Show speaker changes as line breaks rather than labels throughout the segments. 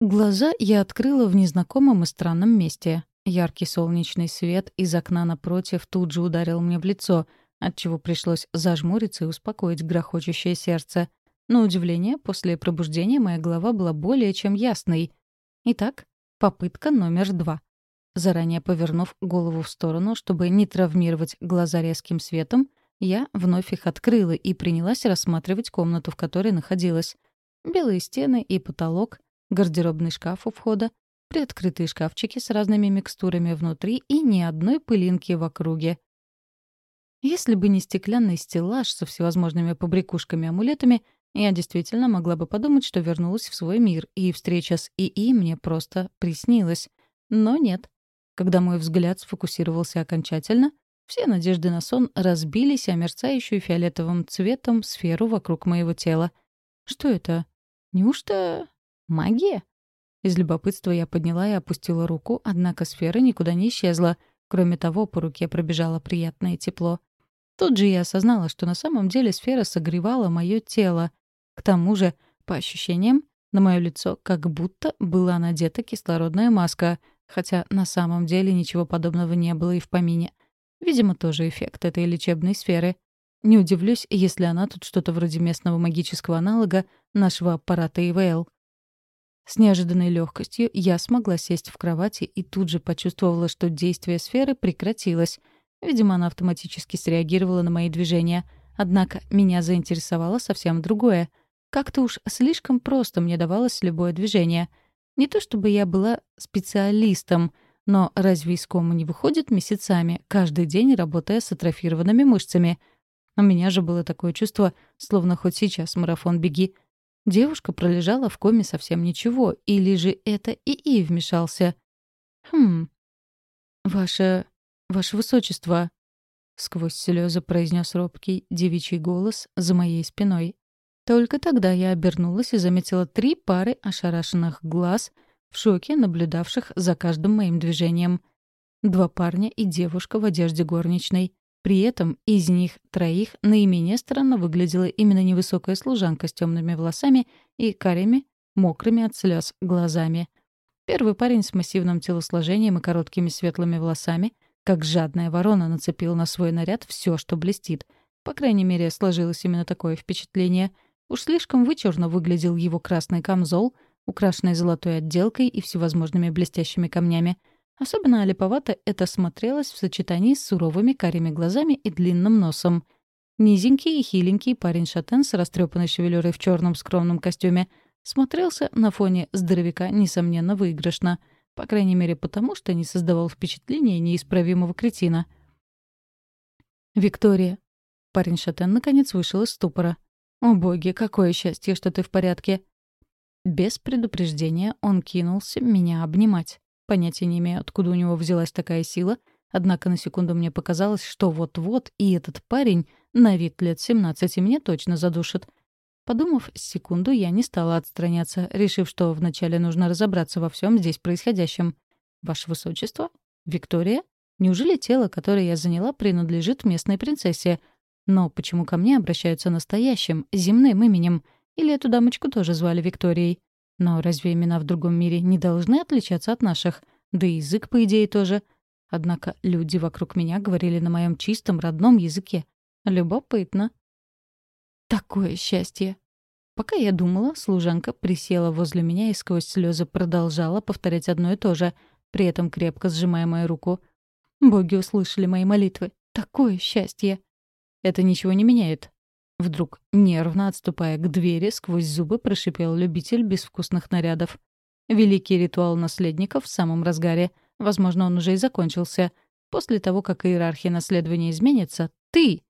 Глаза я открыла в незнакомом и странном месте. Яркий солнечный свет из окна напротив тут же ударил мне в лицо, отчего пришлось зажмуриться и успокоить грохочущее сердце. На удивление, после пробуждения моя голова была более чем ясной. Итак, попытка номер два. Заранее повернув голову в сторону, чтобы не травмировать глаза резким светом, я вновь их открыла и принялась рассматривать комнату, в которой находилась. Белые стены и потолок, гардеробный шкаф у входа, приоткрытые шкафчики с разными микстурами внутри и ни одной пылинки в округе. Если бы не стеклянный стеллаж со всевозможными побрякушками-амулетами, я действительно могла бы подумать, что вернулась в свой мир, и встреча с ИИ мне просто приснилась. Но нет. Когда мой взгляд сфокусировался окончательно, все надежды на сон разбились о мерцающую фиолетовым цветом сферу вокруг моего тела. Что это? Неужто магия? Из любопытства я подняла и опустила руку, однако сфера никуда не исчезла. Кроме того, по руке пробежало приятное тепло. Тут же я осознала, что на самом деле сфера согревала мое тело. К тому же, по ощущениям, на мое лицо как будто была надета кислородная маска — хотя на самом деле ничего подобного не было и в помине. Видимо, тоже эффект этой лечебной сферы. Не удивлюсь, если она тут что-то вроде местного магического аналога нашего аппарата ИВЛ. С неожиданной легкостью я смогла сесть в кровати и тут же почувствовала, что действие сферы прекратилось. Видимо, она автоматически среагировала на мои движения. Однако меня заинтересовало совсем другое. Как-то уж слишком просто мне давалось любое движение — не то чтобы я была специалистом, но разве из комы не выходит месяцами, каждый день работая с атрофированными мышцами? У меня же было такое чувство, словно хоть сейчас марафон беги. Девушка пролежала в коме совсем ничего, или же это ИИ вмешался? «Хм... Ваше... Ваше Высочество...» Сквозь слезы произнес робкий девичий голос за моей спиной. Только тогда я обернулась и заметила три пары ошарашенных глаз, в шоке наблюдавших за каждым моим движением. Два парня и девушка в одежде горничной. При этом из них троих наименее странно выглядела именно невысокая служанка с темными волосами и карими, мокрыми от слез глазами. Первый парень с массивным телосложением и короткими светлыми волосами, как жадная ворона, нацепил на свой наряд все, что блестит. По крайней мере, сложилось именно такое впечатление — Уж слишком вычурно выглядел его красный камзол, украшенный золотой отделкой и всевозможными блестящими камнями. Особенно олиповато это смотрелось в сочетании с суровыми карими глазами и длинным носом. Низенький и хиленький парень-шатен с растрепанной шевелюрой в черном скромном костюме смотрелся на фоне здоровяка, несомненно, выигрышно. По крайней мере, потому что не создавал впечатления неисправимого кретина. «Виктория». Парень-шатен наконец вышел из ступора. «О боги, какое счастье, что ты в порядке!» Без предупреждения он кинулся меня обнимать. Понятия не имею, откуда у него взялась такая сила, однако на секунду мне показалось, что вот-вот и этот парень на вид лет 17 мне точно задушит. Подумав секунду, я не стала отстраняться, решив, что вначале нужно разобраться во всем здесь происходящем. «Ваше Высочество? Виктория? Неужели тело, которое я заняла, принадлежит местной принцессе?» Но почему ко мне обращаются настоящим, земным именем? Или эту дамочку тоже звали Викторией? Но разве имена в другом мире не должны отличаться от наших? Да и язык, по идее, тоже. Однако люди вокруг меня говорили на моем чистом родном языке. Любопытно. Такое счастье. Пока я думала, служанка присела возле меня и сквозь слезы продолжала повторять одно и то же, при этом крепко сжимая мою руку. Боги услышали мои молитвы. Такое счастье. Это ничего не меняет. Вдруг, нервно отступая к двери, сквозь зубы прошипел любитель безвкусных нарядов. Великий ритуал наследников в самом разгаре. Возможно, он уже и закончился. После того, как иерархия наследования изменится, ты...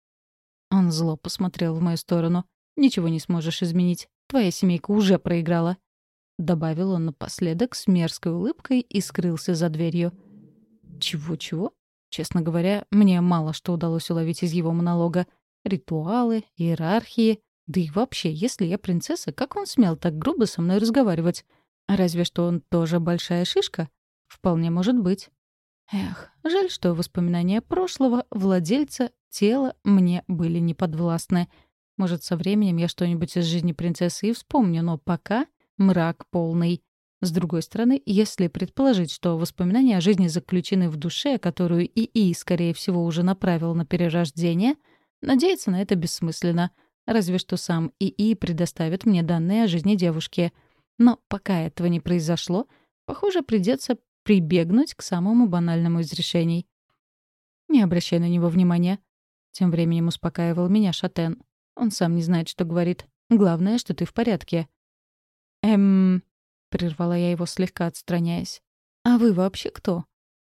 Он зло посмотрел в мою сторону. «Ничего не сможешь изменить. Твоя семейка уже проиграла». Добавил он напоследок с мерзкой улыбкой и скрылся за дверью. «Чего-чего?» Честно говоря, мне мало что удалось уловить из его монолога. Ритуалы, иерархии. Да и вообще, если я принцесса, как он смел так грубо со мной разговаривать? Разве что он тоже большая шишка? Вполне может быть. Эх, жаль, что воспоминания прошлого владельца тела мне были неподвластны. Может, со временем я что-нибудь из жизни принцессы и вспомню, но пока мрак полный. С другой стороны, если предположить, что воспоминания о жизни заключены в душе, которую ИИ, скорее всего, уже направил на перерождение, надеяться на это бессмысленно. Разве что сам ИИ предоставит мне данные о жизни девушки. Но пока этого не произошло, похоже, придется прибегнуть к самому банальному из решений. «Не обращай на него внимания», — тем временем успокаивал меня Шатен. «Он сам не знает, что говорит. Главное, что ты в порядке». «Эм...» — прервала я его, слегка отстраняясь. «А вы вообще кто?»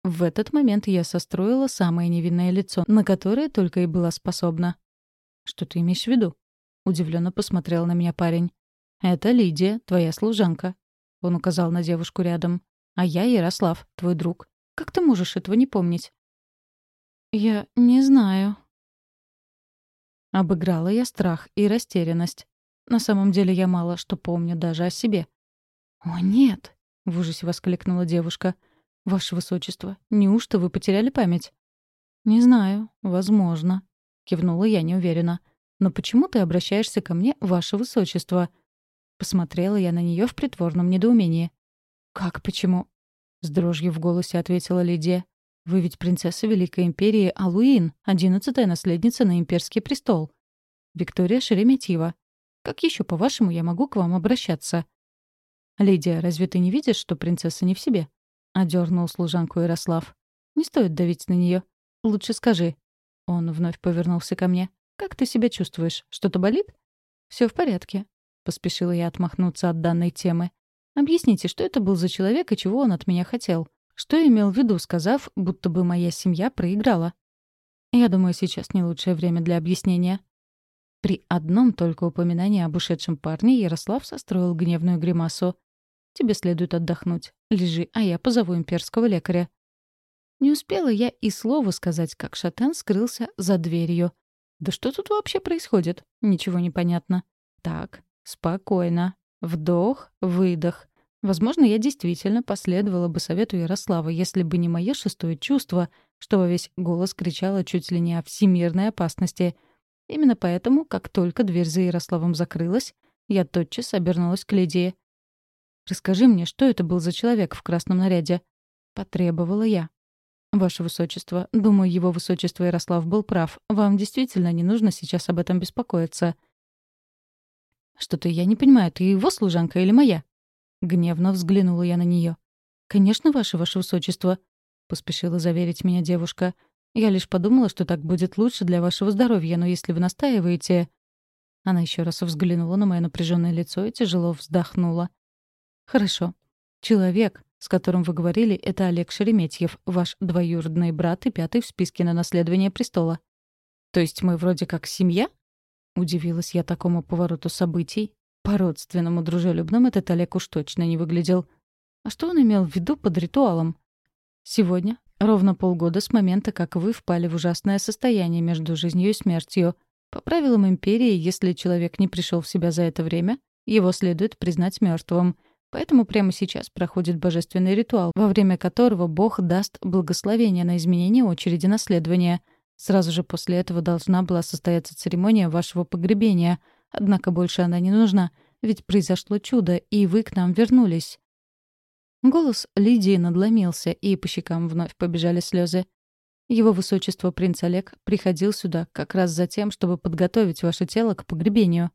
В этот момент я состроила самое невинное лицо, на которое только и была способна. «Что ты имеешь в виду?» — удивленно посмотрел на меня парень. «Это Лидия, твоя служанка», — он указал на девушку рядом. «А я Ярослав, твой друг. Как ты можешь этого не помнить?» «Я не знаю». Обыграла я страх и растерянность. На самом деле я мало что помню даже о себе. «О, нет!» — в ужасе воскликнула девушка. «Ваше высочество, неужто вы потеряли память?» «Не знаю. Возможно», — кивнула я неуверенно. «Но почему ты обращаешься ко мне, ваше высочество?» Посмотрела я на нее в притворном недоумении. «Как почему?» — с дрожью в голосе ответила Лидия. «Вы ведь принцесса Великой Империи Алуин, одиннадцатая наследница на имперский престол. Виктория Шереметьева. Как еще, по-вашему, я могу к вам обращаться?» «Лидия, разве ты не видишь, что принцесса не в себе?» — одернул служанку Ярослав. «Не стоит давить на нее. Лучше скажи». Он вновь повернулся ко мне. «Как ты себя чувствуешь? Что-то болит?» Все в порядке», — поспешила я отмахнуться от данной темы. «Объясните, что это был за человек и чего он от меня хотел? Что имел в виду, сказав, будто бы моя семья проиграла?» «Я думаю, сейчас не лучшее время для объяснения». При одном только упоминании об ушедшем парне Ярослав состроил гневную гримасу. Тебе следует отдохнуть. Лежи, а я позову имперского лекаря». Не успела я и слова сказать, как шатен скрылся за дверью. «Да что тут вообще происходит? Ничего не понятно. Так, спокойно. Вдох, выдох. Возможно, я действительно последовала бы совету Ярослава, если бы не мое шестое чувство, что во весь голос кричало чуть ли не о всемирной опасности. Именно поэтому, как только дверь за Ярославом закрылась, я тотчас обернулась к Лидии. «Расскажи мне, что это был за человек в красном наряде?» — потребовала я. «Ваше Высочество, думаю, Его Высочество Ярослав был прав. Вам действительно не нужно сейчас об этом беспокоиться». «Что-то я не понимаю, ты его служанка или моя?» Гневно взглянула я на нее. «Конечно, ваше, ваше Высочество», — поспешила заверить меня девушка. «Я лишь подумала, что так будет лучше для вашего здоровья, но если вы настаиваете...» Она еще раз взглянула на мое напряженное лицо и тяжело вздохнула. «Хорошо. Человек, с которым вы говорили, это Олег Шереметьев, ваш двоюродный брат и пятый в списке на наследование престола. То есть мы вроде как семья?» Удивилась я такому повороту событий. По-родственному дружелюбным этот Олег уж точно не выглядел. А что он имел в виду под ритуалом? Сегодня, ровно полгода с момента, как вы впали в ужасное состояние между жизнью и смертью. По правилам Империи, если человек не пришел в себя за это время, его следует признать мертвым — Поэтому прямо сейчас проходит божественный ритуал, во время которого Бог даст благословение на изменение очереди наследования. Сразу же после этого должна была состояться церемония вашего погребения. Однако больше она не нужна, ведь произошло чудо, и вы к нам вернулись. Голос Лидии надломился, и по щекам вновь побежали слезы. Его высочество принц Олег приходил сюда как раз за тем, чтобы подготовить ваше тело к погребению.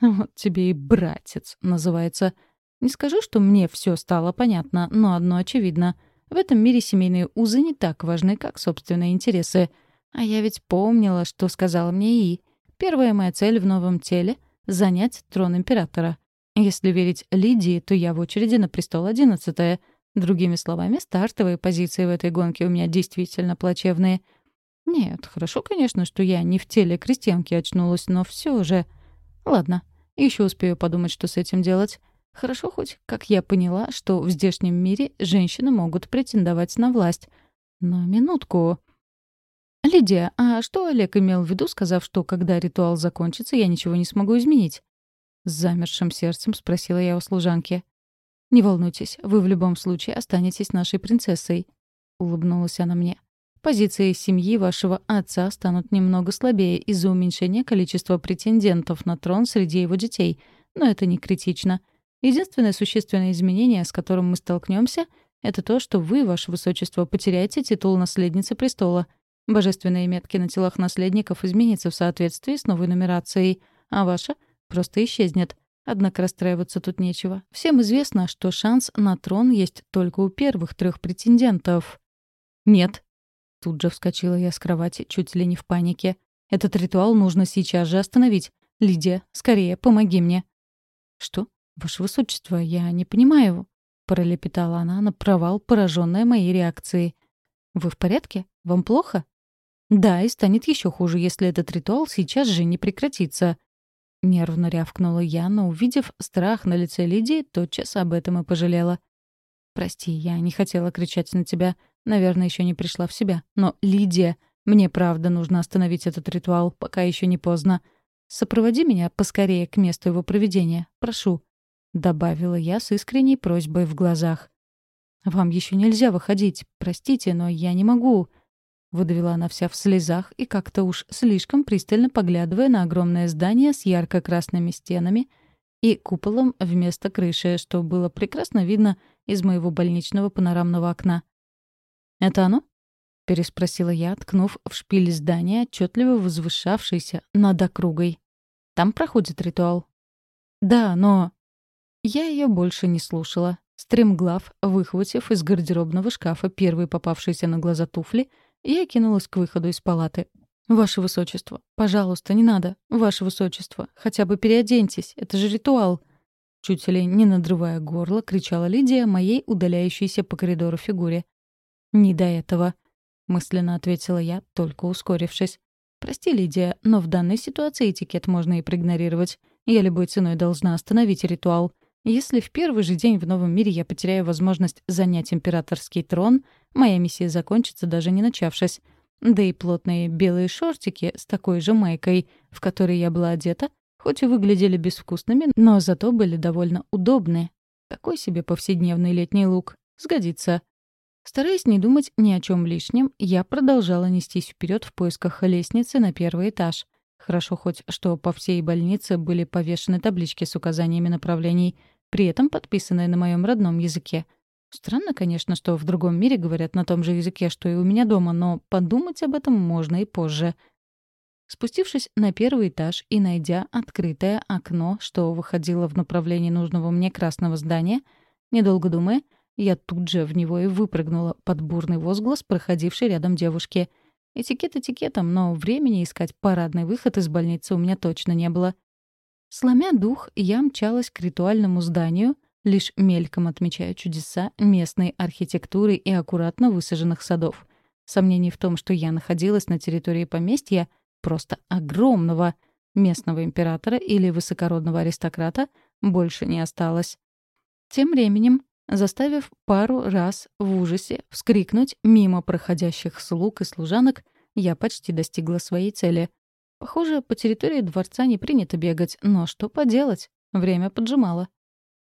«Вот тебе и братец», называется — не скажу, что мне все стало понятно, но одно очевидно. В этом мире семейные узы не так важны, как собственные интересы. А я ведь помнила, что сказала мне И. Первая моя цель в новом теле — занять трон императора. Если верить Лидии, то я в очереди на престол одиннадцатая. Другими словами, стартовые позиции в этой гонке у меня действительно плачевные. Нет, хорошо, конечно, что я не в теле крестьянки очнулась, но все же... Ладно, еще успею подумать, что с этим делать. Хорошо хоть, как я поняла, что в здешнем мире женщины могут претендовать на власть. Но минутку. «Лидия, а что Олег имел в виду, сказав, что когда ритуал закончится, я ничего не смогу изменить?» С замершим сердцем спросила я у служанки. «Не волнуйтесь, вы в любом случае останетесь нашей принцессой», — улыбнулась она мне. «Позиции семьи вашего отца станут немного слабее из-за уменьшения количества претендентов на трон среди его детей, но это не критично. Единственное существенное изменение, с которым мы столкнемся, это то, что вы, ваше высочество, потеряете титул наследницы престола. Божественные метки на телах наследников изменятся в соответствии с новой нумерацией, а ваша просто исчезнет. Однако расстраиваться тут нечего. Всем известно, что шанс на трон есть только у первых трех претендентов. «Нет». Тут же вскочила я с кровати, чуть ли не в панике. «Этот ритуал нужно сейчас же остановить. Лидия, скорее, помоги мне». «Что? Ваше Высочество, я не понимаю», — пролепетала она на провал, пораженная моей реакцией. «Вы в порядке? Вам плохо?» «Да, и станет еще хуже, если этот ритуал сейчас же не прекратится», Нервно рявкнула я, но, увидев страх на лице Лидии, тотчас об этом и пожалела. «Прости, я не хотела кричать на тебя. Наверное, еще не пришла в себя. Но, Лидия, мне правда нужно остановить этот ритуал, пока еще не поздно. Сопроводи меня поскорее к месту его проведения. Прошу», — добавила я с искренней просьбой в глазах. «Вам еще нельзя выходить. Простите, но я не могу», Выдавила она вся в слезах и как-то уж слишком пристально поглядывая на огромное здание с ярко-красными стенами и куполом вместо крыши, что было прекрасно видно из моего больничного панорамного окна. «Это оно?» — переспросила я, ткнув в шпиль здания, отчетливо возвышавшийся над округой. «Там проходит ритуал». «Да, но...» Я ее больше не слушала. Стремглав, выхватив из гардеробного шкафа первые попавшиеся на глаза туфли — я кинулась к выходу из палаты. «Ваше высочество, пожалуйста, не надо. Ваше высочество, хотя бы переоденьтесь, это же ритуал!» Чуть ли не надрывая горло, кричала Лидия моей удаляющейся по коридору фигуре. «Не до этого», — мысленно ответила я, только ускорившись. «Прости, Лидия, но в данной ситуации этикет можно и проигнорировать. Я любой ценой должна остановить ритуал. Если в первый же день в новом мире я потеряю возможность занять императорский трон, моя миссия закончится, даже не начавшись. Да и плотные белые шортики с такой же майкой, в которой я была одета, хоть и выглядели безвкусными, но зато были довольно удобны. Такой себе повседневный летний лук. Сгодится. Стараясь не думать ни о чем лишнем, я продолжала нестись вперед в поисках лестницы на первый этаж. Хорошо хоть, что по всей больнице были повешены таблички с указаниями направлений — при этом подписанное на моем родном языке. Странно, конечно, что в другом мире говорят на том же языке, что и у меня дома, но подумать об этом можно и позже. Спустившись на первый этаж и найдя открытое окно, что выходило в направлении нужного мне красного здания, недолго думая, я тут же в него и выпрыгнула под бурный возглас, проходившей рядом девушки. Этикет этикетом, но времени искать парадный выход из больницы у меня точно не было. Сломя дух, я мчалась к ритуальному зданию, лишь мельком отмечая чудеса местной архитектуры и аккуратно высаженных садов. Сомнений в том, что я находилась на территории поместья, просто огромного, местного императора или высокородного аристократа, больше не осталось. Тем временем, заставив пару раз в ужасе вскрикнуть мимо проходящих слуг и служанок, я почти достигла своей цели — Похоже, по территории дворца не принято бегать, но что поделать? Время поджимало.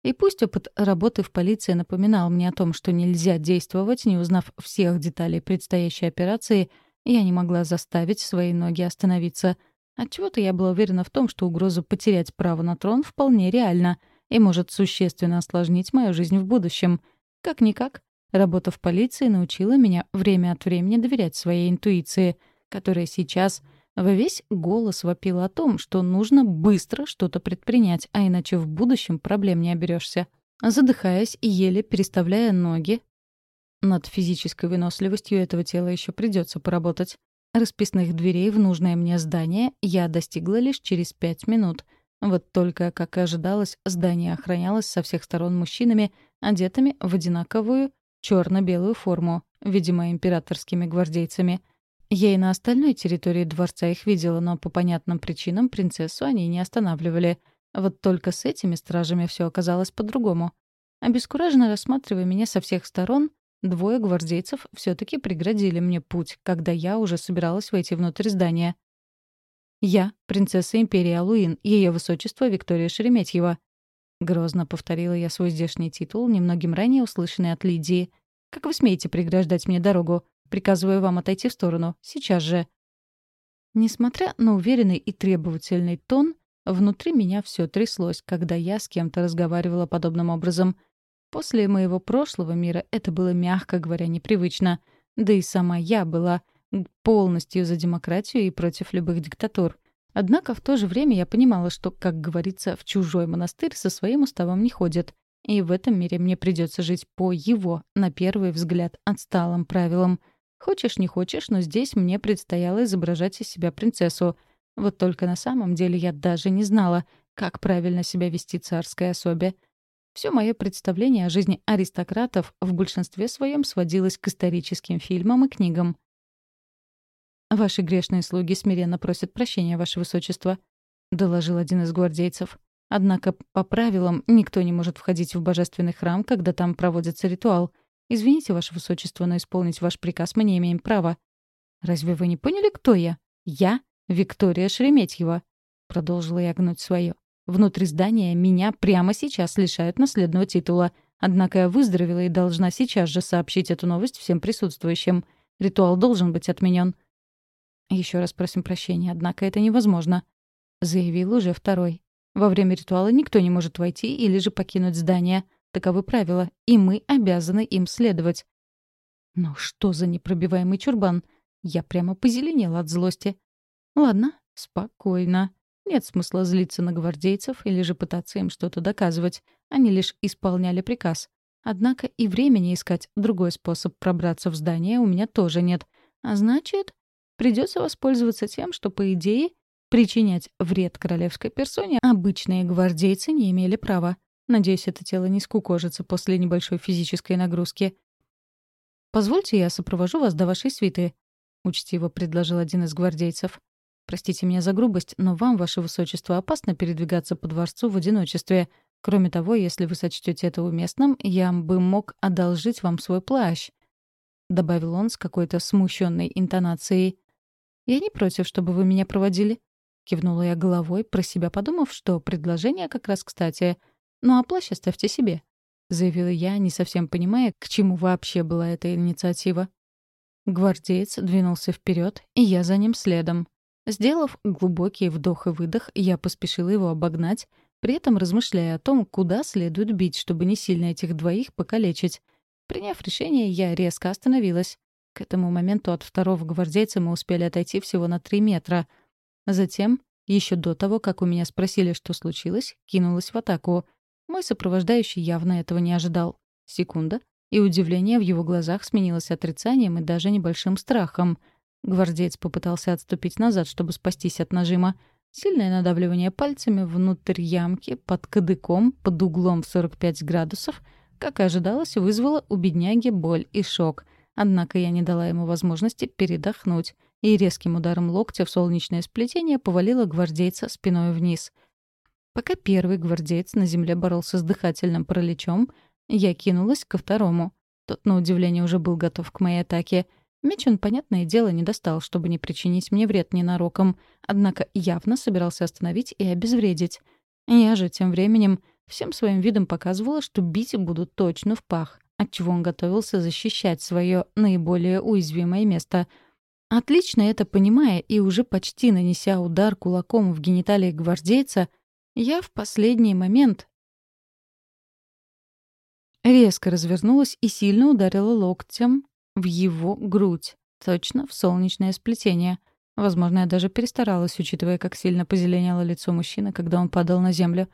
И пусть опыт работы в полиции напоминал мне о том, что нельзя действовать, не узнав всех деталей предстоящей операции, я не могла заставить свои ноги остановиться. Отчего-то я была уверена в том, что угроза потерять право на трон вполне реальна и может существенно осложнить мою жизнь в будущем. Как-никак, работа в полиции научила меня время от времени доверять своей интуиции, которая сейчас — во весь голос вопил о том, что нужно быстро что-то предпринять, а иначе в будущем проблем не оберешься. Задыхаясь и еле переставляя ноги, над физической выносливостью этого тела еще придется поработать. Расписных дверей в нужное мне здание я достигла лишь через пять минут. Вот только, как и ожидалось, здание охранялось со всех сторон мужчинами, одетыми в одинаковую черно белую форму, видимо, императорскими гвардейцами — я и на остальной территории дворца их видела, но по понятным причинам принцессу они не останавливали. Вот только с этими стражами все оказалось по-другому. Обескураженно рассматривая меня со всех сторон, двое гвардейцев все таки преградили мне путь, когда я уже собиралась войти внутрь здания. «Я — принцесса империи Алуин, ее высочество Виктория Шереметьева», — грозно повторила я свой здешний титул, немногим ранее услышанный от Лидии. «Как вы смеете преграждать мне дорогу? Приказываю вам отойти в сторону. Сейчас же». Несмотря на уверенный и требовательный тон, Внутри меня все тряслось, когда я с кем-то разговаривала подобным образом. После моего прошлого мира это было, мягко говоря, непривычно. Да и сама я была полностью за демократию и против любых диктатур. Однако в то же время я понимала, что, как говорится, в чужой монастырь со своим уставом не ходят. И в этом мире мне придется жить по его, на первый взгляд, отсталым правилам. Хочешь, не хочешь, но здесь мне предстояло изображать из себя принцессу. Вот только на самом деле я даже не знала, как правильно себя вести царской особе. Все мое представление о жизни аристократов в большинстве своем сводилось к историческим фильмам и книгам. «Ваши грешные слуги смиренно просят прощения, Ваше Высочество», — доложил один из гвардейцев. «Однако, по правилам, никто не может входить в божественный храм, когда там проводится ритуал. Извините, Ваше Высочество, но исполнить ваш приказ мы не имеем права». «Разве вы не поняли, кто я? Я — Виктория Шереметьева», — продолжила я гнуть свое. «Внутри здания меня прямо сейчас лишают наследного титула. Однако я выздоровела и должна сейчас же сообщить эту новость всем присутствующим. Ритуал должен быть отменен. Еще раз просим прощения, однако это невозможно», — заявил уже второй. «Во время ритуала никто не может войти или же покинуть здание. Таковы правила, и мы обязаны им следовать». «Ну что за непробиваемый чурбан?» Я прямо позеленела от злости. «Ладно, спокойно. Нет смысла злиться на гвардейцев или же пытаться им что-то доказывать. Они лишь исполняли приказ. Однако и времени искать другой способ пробраться в здание у меня тоже нет. А значит, Придется воспользоваться тем, что, по идее, причинять вред королевской персоне обычные гвардейцы не имели права. Надеюсь, это тело не скукожится после небольшой физической нагрузки. «Позвольте, я сопровожу вас до вашей свиты», — учтиво предложил один из гвардейцев. «Простите меня за грубость, но вам, ваше высочество, опасно передвигаться по дворцу в одиночестве. Кроме того, если вы сочтете это уместным, я бы мог одолжить вам свой плащ», — добавил он с какой-то смущенной интонацией. «Я не против, чтобы вы меня проводили», — кивнула я головой, про себя подумав, что предложение как раз кстати. «Ну а плащ оставьте себе», — заявила я, не совсем понимая, к чему вообще была эта инициатива. Гвардеец двинулся вперед, и я за ним следом. Сделав глубокий вдох и выдох, я поспешила его обогнать, при этом размышляя о том, куда следует бить, чтобы не сильно этих двоих покалечить. Приняв решение, я резко остановилась. К этому моменту от второго гвардейца мы успели отойти всего на три метра. Затем, еще до того, как у меня спросили, что случилось, кинулась в атаку. Мой сопровождающий явно этого не ожидал. Секунда, и удивление в его глазах сменилось отрицанием и даже небольшим страхом. Гвардеец попытался отступить назад, чтобы спастись от нажима. Сильное надавливание пальцами внутрь ямки под кадыком под углом в 45 градусов, как и ожидалось, вызвало у бедняги боль и шок — Однако я не дала ему возможности передохнуть и резким ударом локтя в солнечное сплетение повалила гвардейца спиной вниз. Пока первый гвардеец на земле боролся с дыхательным параличом, я кинулась ко второму. Тот, на удивление, уже был готов к моей атаке. Меч он, понятное дело, не достал, чтобы не причинить мне вред ненароком, однако явно собирался остановить и обезвредить. Я же тем временем всем своим видом показывала, что бить буду точно в пах отчего он готовился защищать свое наиболее уязвимое место. Отлично это понимая и уже почти нанеся удар кулаком в гениталии гвардейца, я в последний момент резко развернулась и сильно ударила локтем в его грудь, точно в солнечное сплетение. Возможно, я даже перестаралась, учитывая, как сильно позеленело лицо мужчины, когда он падал на землю.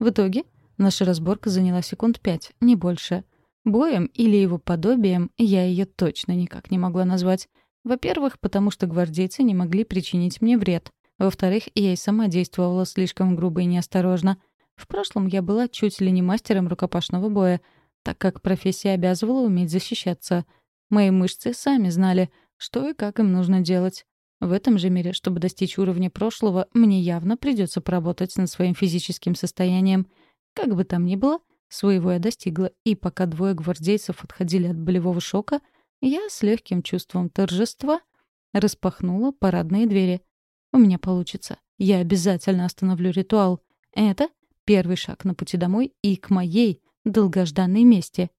В итоге наша разборка заняла секунд пять, не больше — Боем или его подобием я ее точно никак не могла назвать. Во-первых, потому что гвардейцы не могли причинить мне вред. Во-вторых, я и сама действовала слишком грубо и неосторожно. В прошлом я была чуть ли не мастером рукопашного боя, так как профессия обязывала уметь защищаться. Мои мышцы сами знали, что и как им нужно делать. В этом же мире, чтобы достичь уровня прошлого, мне явно придется поработать над своим физическим состоянием. Как бы там ни было, Своего я достигла, и пока двое гвардейцев отходили от болевого шока, я с легким чувством торжества распахнула парадные двери. У меня получится. Я обязательно остановлю ритуал. Это первый шаг на пути домой и к моей долгожданной мести.